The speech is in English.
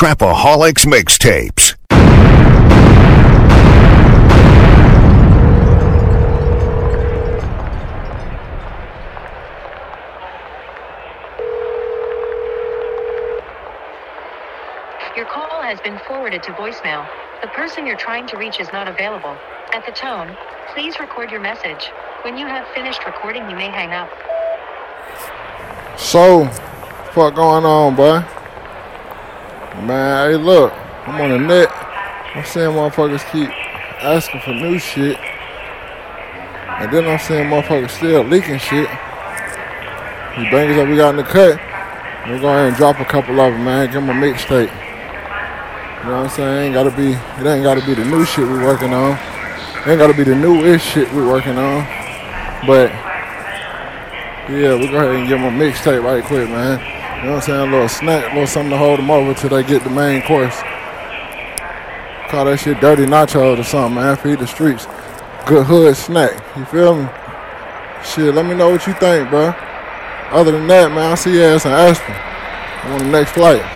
Trapaholics Mixtapes. Your call has been forwarded to voicemail. The person you're trying to reach is not available. At the tone, please record your message. When you have finished recording, you may hang up. So, fuck going on, boy? Man, hey, look, I'm on the net. I'm seeing motherfuckers keep asking for new shit. And then I'm seeing motherfuckers still leaking shit. These bangers that we got in the cut, we're going ahead and drop a couple of them, man. Give them a mixtape. You know what I'm saying? Ain't gotta be, it ain't gotta be the new shit we working on. It ain't gotta be the newest shit we working on. But yeah, we go ahead and give them a mixtape right quick, man. You know what I'm saying? A little snack, a little something to hold them over till they get the main course. Call that shit dirty nachos or something, man. Feed the streets. Good hood snack. You feel me? Shit, let me know what you think, bro. Other than that, man, I'll see you ass in Aspen. I'm on the next flight.